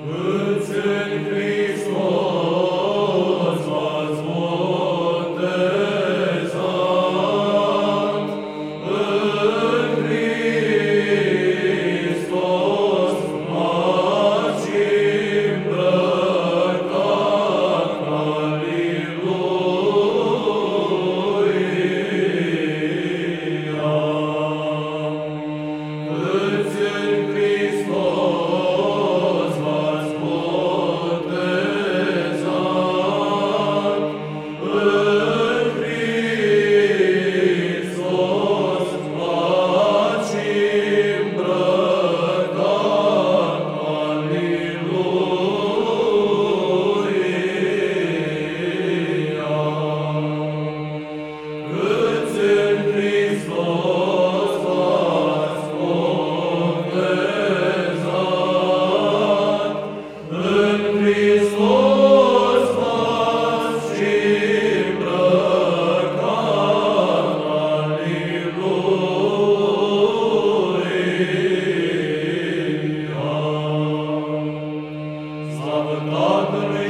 Mm. Father